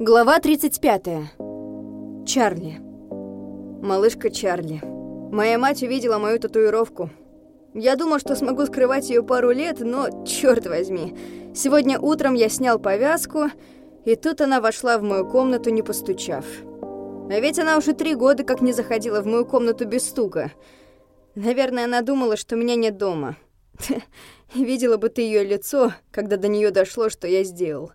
Глава 35. Чарли. Малышка Чарли. Моя мать увидела мою татуировку. Я думал, что смогу скрывать ее пару лет, но, черт возьми, сегодня утром я снял повязку, и тут она вошла в мою комнату, не постучав. А ведь она уже три года как не заходила в мою комнату без стука. Наверное, она думала, что меня нет дома. Видела бы ты ее лицо, когда до нее дошло, что я сделал.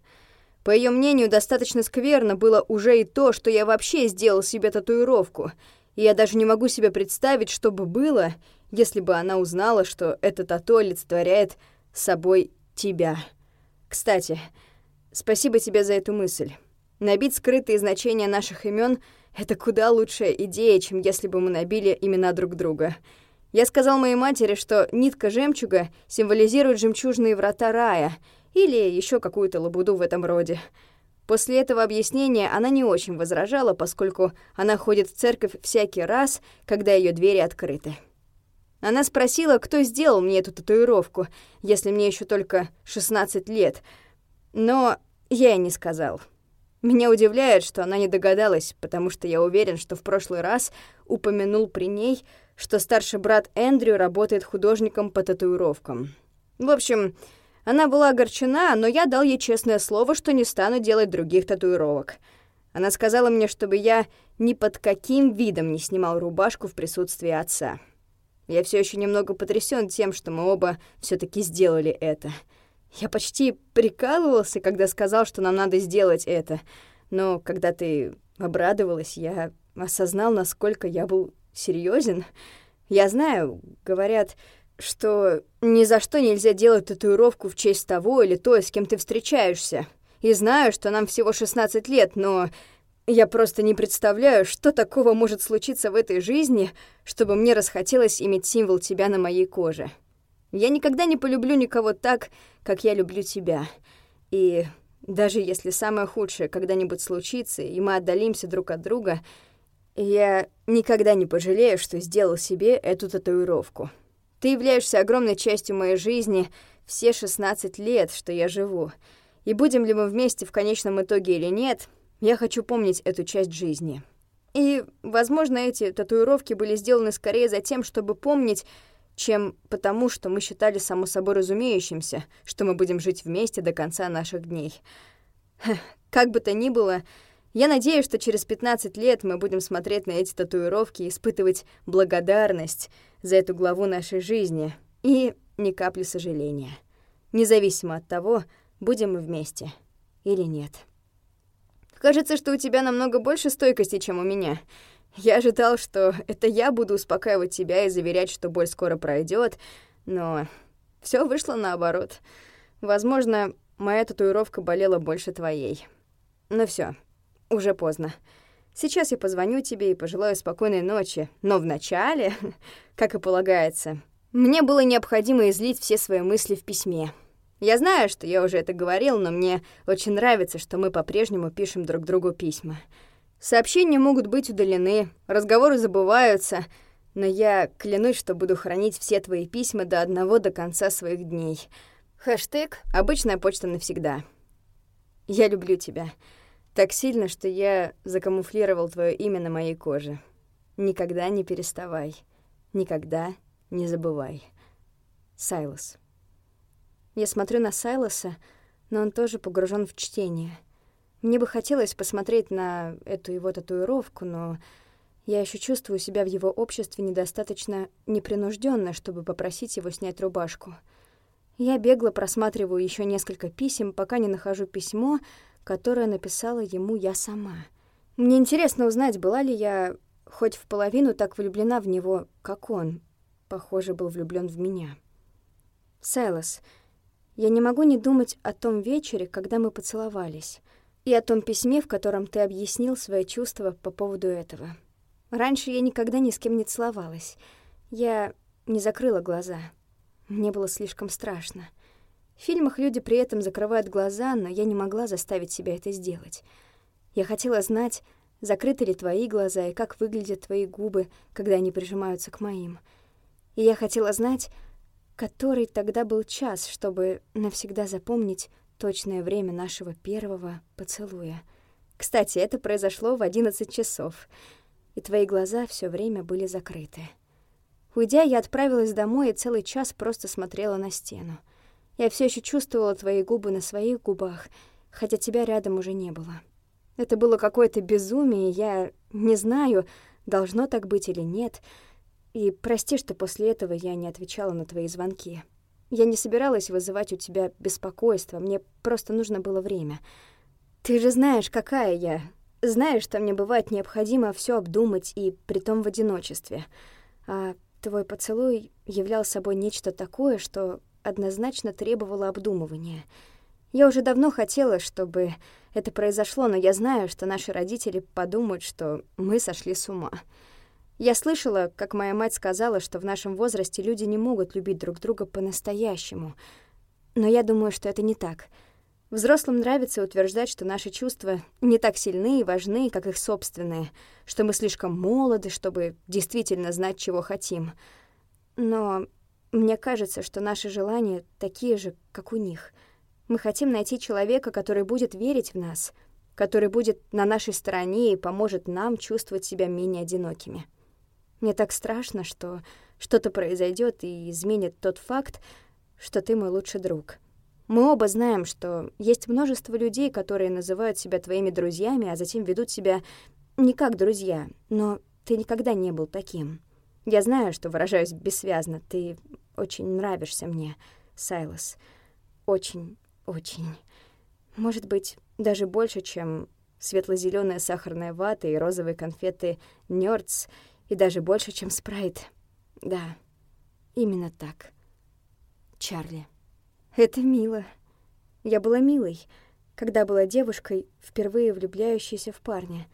По ее мнению, достаточно скверно было уже и то, что я вообще сделал себе татуировку. И я даже не могу себе представить, что бы было, если бы она узнала, что это тату олицетворяет собой тебя. Кстати, спасибо тебе за эту мысль. Набить скрытые значения наших имен — это куда лучшая идея, чем если бы мы набили имена друг друга. Я сказал моей матери, что нитка жемчуга символизирует жемчужные врата рая — или еще какую-то лабуду в этом роде. После этого объяснения она не очень возражала, поскольку она ходит в церковь всякий раз, когда ее двери открыты. Она спросила, кто сделал мне эту татуировку, если мне еще только 16 лет, но я и не сказал. Меня удивляет, что она не догадалась, потому что я уверен, что в прошлый раз упомянул при ней, что старший брат Эндрю работает художником по татуировкам. В общем, она была огорчена, но я дал ей честное слово, что не стану делать других татуировок. Она сказала мне, чтобы я ни под каким видом не снимал рубашку в присутствии отца. Я все еще немного потрясен тем, что мы оба все таки сделали это. Я почти прикалывался, когда сказал, что нам надо сделать это. Но когда ты обрадовалась, я осознал, насколько я был серьезен. Я знаю, говорят, что ни за что нельзя делать татуировку в честь того или той, с кем ты встречаешься. И знаю, что нам всего 16 лет, но я просто не представляю, что такого может случиться в этой жизни, чтобы мне расхотелось иметь символ тебя на моей коже. Я никогда не полюблю никого так, как я люблю тебя. И даже если самое худшее когда-нибудь случится, и мы отдалимся друг от друга, я никогда не пожалею, что сделал себе эту татуировку. Ты являешься огромной частью моей жизни все 16 лет, что я живу. И будем ли мы вместе в конечном итоге или нет, я хочу помнить эту часть жизни. И, возможно, эти татуировки были сделаны скорее за тем, чтобы помнить, чем потому, что мы считали само собой разумеющимся, что мы будем жить вместе до конца наших дней. Как бы то ни было, я надеюсь, что через 15 лет мы будем смотреть на эти татуировки и испытывать благодарность за эту главу нашей жизни и ни капли сожаления, независимо от того, будем мы вместе или нет. Кажется, что у тебя намного больше стойкости, чем у меня. Я ожидал, что это я буду успокаивать тебя и заверять, что боль скоро пройдет, но все вышло наоборот. Возможно, моя татуировка болела больше твоей. Но все. Уже поздно. Сейчас я позвоню тебе и пожелаю спокойной ночи. Но вначале, как и полагается, мне было необходимо излить все свои мысли в письме. Я знаю, что я уже это говорил, но мне очень нравится, что мы по-прежнему пишем друг другу письма. Сообщения могут быть удалены, разговоры забываются, но я клянусь, что буду хранить все твои письма до одного до конца своих дней. Хэштег «Обычная почта навсегда». Я люблю тебя. Так сильно, что я закамуфлировал твое имя на моей коже. Никогда не переставай. Никогда не забывай. Сайлос. Я смотрю на Сайлоса, но он тоже погружен в чтение. Мне бы хотелось посмотреть на эту его татуировку, но я еще чувствую себя в его обществе недостаточно непринужденно, чтобы попросить его снять рубашку. Я бегло просматриваю еще несколько писем, пока не нахожу письмо, которое написала ему я сама. Мне интересно узнать, была ли я хоть в половину так влюблена в него, как он, похоже, был влюблен в меня. Сайлос, я не могу не думать о том вечере, когда мы поцеловались, и о том письме, в котором ты объяснил свои чувства по поводу этого. Раньше я никогда ни с кем не целовалась. Я не закрыла глаза. Мне было слишком страшно. В фильмах люди при этом закрывают глаза, но я не могла заставить себя это сделать. Я хотела знать, закрыты ли твои глаза и как выглядят твои губы, когда они прижимаются к моим. И я хотела знать, который тогда был час, чтобы навсегда запомнить точное время нашего первого поцелуя. Кстати, это произошло в 11 часов, и твои глаза все время были закрыты. Уйдя, я отправилась домой и целый час просто смотрела на стену. Я все еще чувствовала твои губы на своих губах, хотя тебя рядом уже не было. Это было какое-то безумие, я не знаю, должно так быть или нет. И прости, что после этого я не отвечала на твои звонки. Я не собиралась вызывать у тебя беспокойство, мне просто нужно было время. Ты же знаешь, какая я. Знаешь, что мне бывает необходимо все обдумать, и притом в одиночестве. А твой поцелуй являл собой нечто такое, что однозначно требовало обдумывания. Я уже давно хотела, чтобы это произошло, но я знаю, что наши родители подумают, что мы сошли с ума. Я слышала, как моя мать сказала, что в нашем возрасте люди не могут любить друг друга по-настоящему. Но я думаю, что это не так. Взрослым нравится утверждать, что наши чувства не так сильны и важны, как их собственные, что мы слишком молоды, чтобы действительно знать, чего хотим. Но мне кажется, что наши желания такие же, как у них. Мы хотим найти человека, который будет верить в нас, который будет на нашей стороне и поможет нам чувствовать себя менее одинокими. Мне так страшно, что что-то произойдет и изменит тот факт, что ты мой лучший друг. Мы оба знаем, что есть множество людей, которые называют себя твоими друзьями, а затем ведут себя не как друзья, но ты никогда не был таким. Я знаю, что выражаюсь бессвязно. Ты очень нравишься мне, Сайлос. Очень, очень. Может быть, даже больше, чем светло зеленая сахарная вата и розовые конфеты Нёрдс — и даже больше, чем спрайт. Да, именно так. Чарли. Это мило. Я была милой, когда была девушкой, впервые влюбляющейся в парня.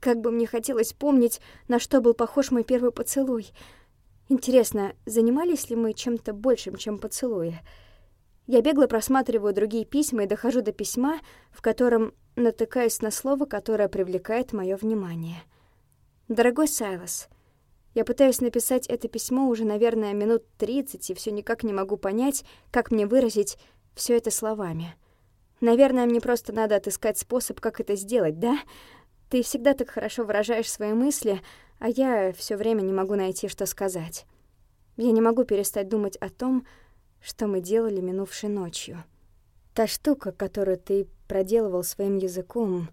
Как бы мне хотелось помнить, на что был похож мой первый поцелуй. Интересно, занимались ли мы чем-то большим, чем поцелуи? Я бегло просматриваю другие письма и дохожу до письма, в котором натыкаюсь на слово, которое привлекает мое внимание — Дорогой Сайлас, я пытаюсь написать это письмо уже, наверное, минут 30 и все никак не могу понять, как мне выразить все это словами. Наверное, мне просто надо отыскать способ, как это сделать, да? Ты всегда так хорошо выражаешь свои мысли, а я все время не могу найти, что сказать. Я не могу перестать думать о том, что мы делали минувшей ночью. Та штука, которую ты проделывал своим языком,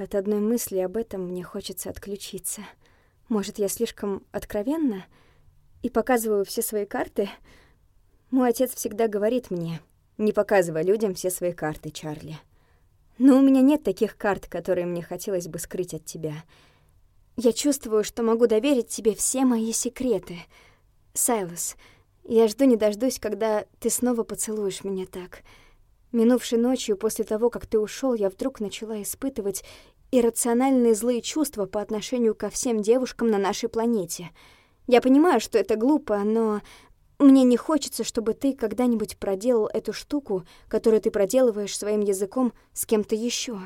от одной мысли об этом мне хочется отключиться. Может, я слишком откровенна и показываю все свои карты? Мой отец всегда говорит мне, не показывай людям все свои карты, Чарли. Но у меня нет таких карт, которые мне хотелось бы скрыть от тебя. Я чувствую, что могу доверить тебе все мои секреты. Сайлос, я жду не дождусь, когда ты снова поцелуешь меня так — Минувшей ночью, после того, как ты ушел, я вдруг начала испытывать иррациональные злые чувства по отношению ко всем девушкам на нашей планете. Я понимаю, что это глупо, но мне не хочется, чтобы ты когда-нибудь проделал эту штуку, которую ты проделываешь своим языком с кем-то еще.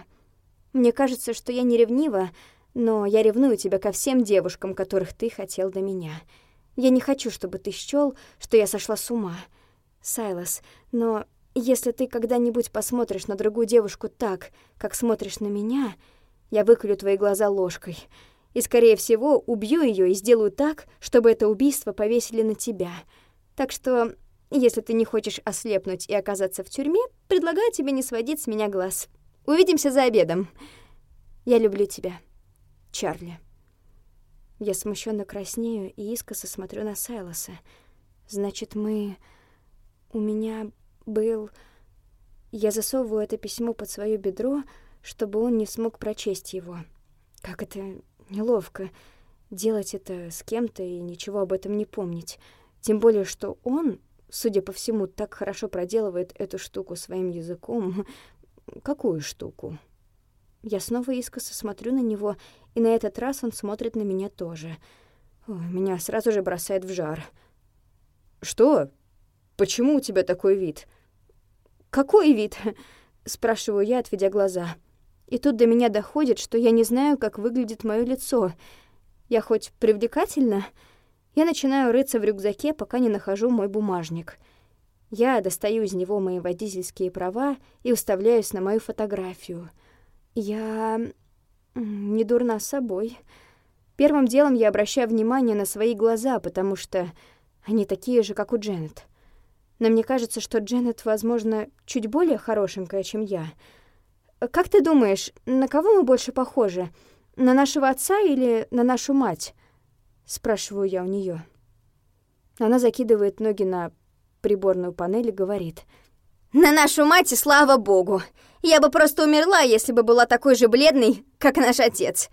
Мне кажется, что я не ревнива, но я ревную тебя ко всем девушкам, которых ты хотел до меня. Я не хочу, чтобы ты счёл, что я сошла с ума. Сайлас, но если ты когда-нибудь посмотришь на другую девушку так, как смотришь на меня, я выколю твои глаза ложкой. И, скорее всего, убью ее и сделаю так, чтобы это убийство повесили на тебя. Так что, если ты не хочешь ослепнуть и оказаться в тюрьме, предлагаю тебе не сводить с меня глаз. Увидимся за обедом. Я люблю тебя, Чарли. Я смущенно краснею и искоса смотрю на Сайлоса. Значит, мы... У меня был... Я засовываю это письмо под свое бедро, чтобы он не смог прочесть его. Как это неловко делать это с кем-то и ничего об этом не помнить. Тем более, что он, судя по всему, так хорошо проделывает эту штуку своим языком. Какую штуку? Я снова искоса смотрю на него, и на этот раз он смотрит на меня тоже. Ой, меня сразу же бросает в жар. «Что?» Почему у тебя такой вид?» «Какой вид?» — спрашиваю я, отведя глаза. И тут до меня доходит, что я не знаю, как выглядит мое лицо. Я хоть привлекательна? Я начинаю рыться в рюкзаке, пока не нахожу мой бумажник. Я достаю из него мои водительские права и уставляюсь на мою фотографию. Я не дурна собой. Первым делом я обращаю внимание на свои глаза, потому что они такие же, как у Дженнет. Но мне кажется, что Дженнет, возможно, чуть более хорошенькая, чем я. Как ты думаешь, на кого мы больше похожи? На нашего отца или на нашу мать? Спрашиваю я у нее. Она закидывает ноги на приборную панель и говорит. «На нашу мать и слава богу! Я бы просто умерла, если бы была такой же бледной, как наш отец!»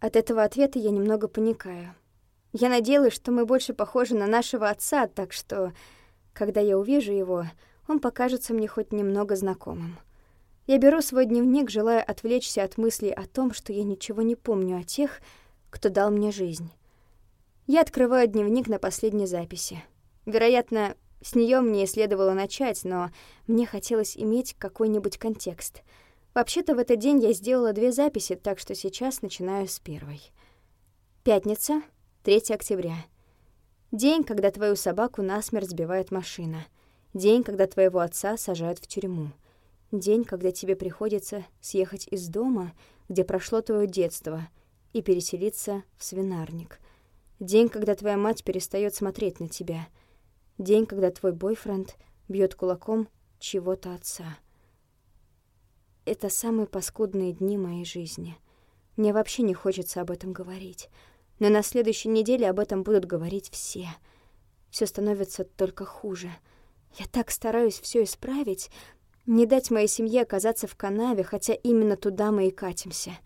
От этого ответа я немного паникаю. Я надеялась, что мы больше похожи на нашего отца, так что, когда я увижу его, он покажется мне хоть немного знакомым. Я беру свой дневник, желая отвлечься от мыслей о том, что я ничего не помню о тех, кто дал мне жизнь. Я открываю дневник на последней записи. Вероятно, с нее мне следовало начать, но мне хотелось иметь какой-нибудь контекст. Вообще-то в этот день я сделала две записи, так что сейчас начинаю с первой. Пятница, 3 октября. День, когда твою собаку насмерть сбивает машина. День, когда твоего отца сажают в тюрьму. День, когда тебе приходится съехать из дома, где прошло твое детство, и переселиться в свинарник. День, когда твоя мать перестает смотреть на тебя — День, когда твой бойфренд бьет кулаком чего-то отца. Это самые паскудные дни моей жизни. Мне вообще не хочется об этом говорить. Но на следующей неделе об этом будут говорить все. Все становится только хуже. Я так стараюсь все исправить, не дать моей семье оказаться в канаве, хотя именно туда мы и катимся.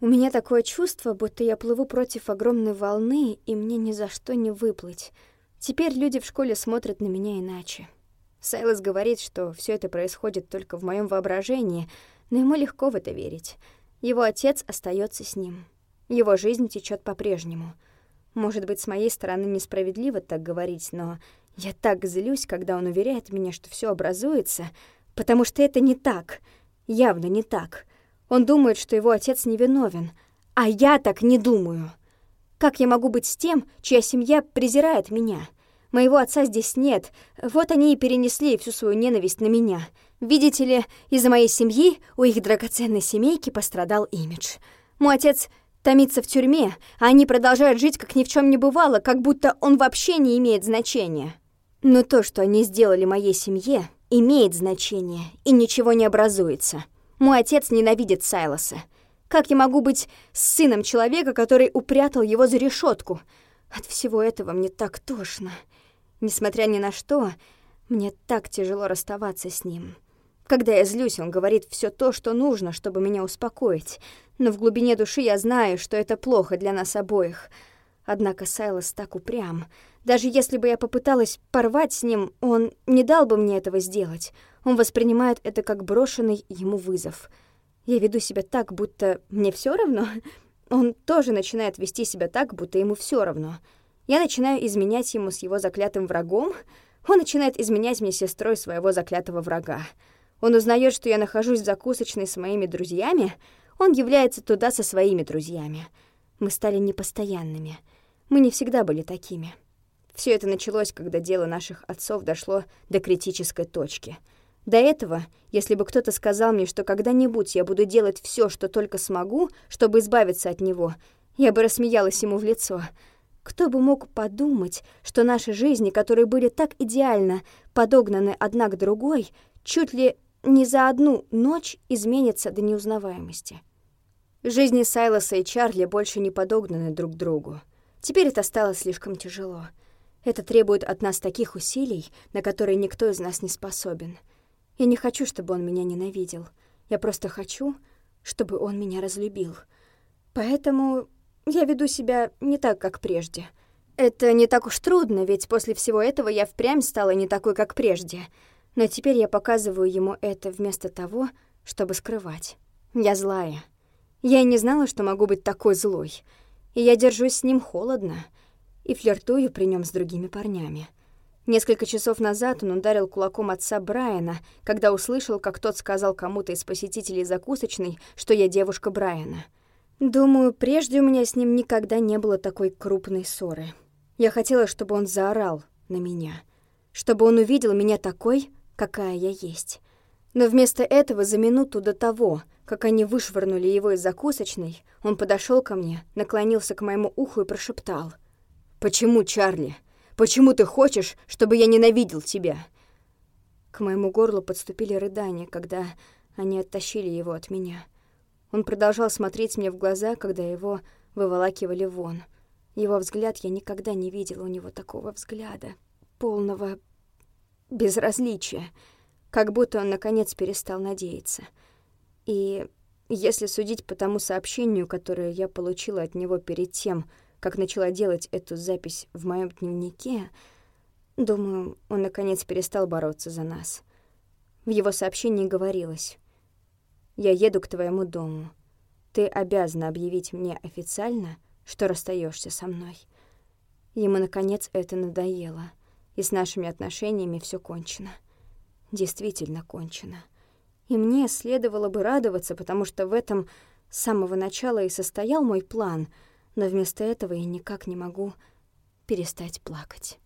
У меня такое чувство, будто я плыву против огромной волны, и мне ни за что не выплыть. Теперь люди в школе смотрят на меня иначе. Сайлос говорит, что все это происходит только в моем воображении, но ему легко в это верить. Его отец остается с ним. Его жизнь течет по-прежнему. Может быть, с моей стороны несправедливо так говорить, но я так злюсь, когда он уверяет меня, что все образуется, потому что это не так. Явно не так. Он думает, что его отец невиновен, а я так не думаю. Как я могу быть с тем, чья семья презирает меня? Моего отца здесь нет. Вот они и перенесли всю свою ненависть на меня. Видите ли, из-за моей семьи у их драгоценной семейки пострадал имидж. Мой отец томится в тюрьме, а они продолжают жить, как ни в чем не бывало, как будто он вообще не имеет значения. Но то, что они сделали моей семье, имеет значение, и ничего не образуется. Мой отец ненавидит Сайлоса. Как я могу быть сыном человека, который упрятал его за решетку? От всего этого мне так тошно. Несмотря ни на что, мне так тяжело расставаться с ним. Когда я злюсь, он говорит все то, что нужно, чтобы меня успокоить. Но в глубине души я знаю, что это плохо для нас обоих. Однако Сайлос так упрям. Даже если бы я попыталась порвать с ним, он не дал бы мне этого сделать. Он воспринимает это как брошенный ему вызов — я веду себя так, будто мне все равно. Он тоже начинает вести себя так, будто ему все равно. Я начинаю изменять ему с его заклятым врагом. Он начинает изменять мне сестрой своего заклятого врага. Он узнает, что я нахожусь в закусочной с моими друзьями. Он является туда со своими друзьями. Мы стали непостоянными. Мы не всегда были такими. Все это началось, когда дело наших отцов дошло до критической точки — до этого, если бы кто-то сказал мне, что когда-нибудь я буду делать все, что только смогу, чтобы избавиться от него, я бы рассмеялась ему в лицо. Кто бы мог подумать, что наши жизни, которые были так идеально подогнаны одна к другой, чуть ли не за одну ночь изменятся до неузнаваемости. Жизни Сайлоса и Чарли больше не подогнаны друг к другу. Теперь это стало слишком тяжело. Это требует от нас таких усилий, на которые никто из нас не способен — я не хочу, чтобы он меня ненавидел. Я просто хочу, чтобы он меня разлюбил. Поэтому я веду себя не так, как прежде. Это не так уж трудно, ведь после всего этого я впрямь стала не такой, как прежде. Но теперь я показываю ему это вместо того, чтобы скрывать. Я злая. Я и не знала, что могу быть такой злой. И я держусь с ним холодно и флиртую при нем с другими парнями. Несколько часов назад он ударил кулаком отца Брайана, когда услышал, как тот сказал кому-то из посетителей закусочной, что я девушка Брайана. Думаю, прежде у меня с ним никогда не было такой крупной ссоры. Я хотела, чтобы он заорал на меня, чтобы он увидел меня такой, какая я есть. Но вместо этого за минуту до того, как они вышвырнули его из закусочной, он подошел ко мне, наклонился к моему уху и прошептал. «Почему, Чарли? Почему ты хочешь, чтобы я ненавидел тебя?» К моему горлу подступили рыдания, когда они оттащили его от меня. Он продолжал смотреть мне в глаза, когда его выволакивали вон. Его взгляд я никогда не видела у него такого взгляда, полного безразличия, как будто он, наконец, перестал надеяться. И если судить по тому сообщению, которое я получила от него перед тем, как начала делать эту запись в моем дневнике, думаю, он, наконец, перестал бороться за нас. В его сообщении говорилось «Я еду к твоему дому. Ты обязана объявить мне официально, что расстаешься со мной». Ему, наконец, это надоело, и с нашими отношениями все кончено. Действительно кончено. И мне следовало бы радоваться, потому что в этом с самого начала и состоял мой план, но вместо этого я никак не могу перестать плакать.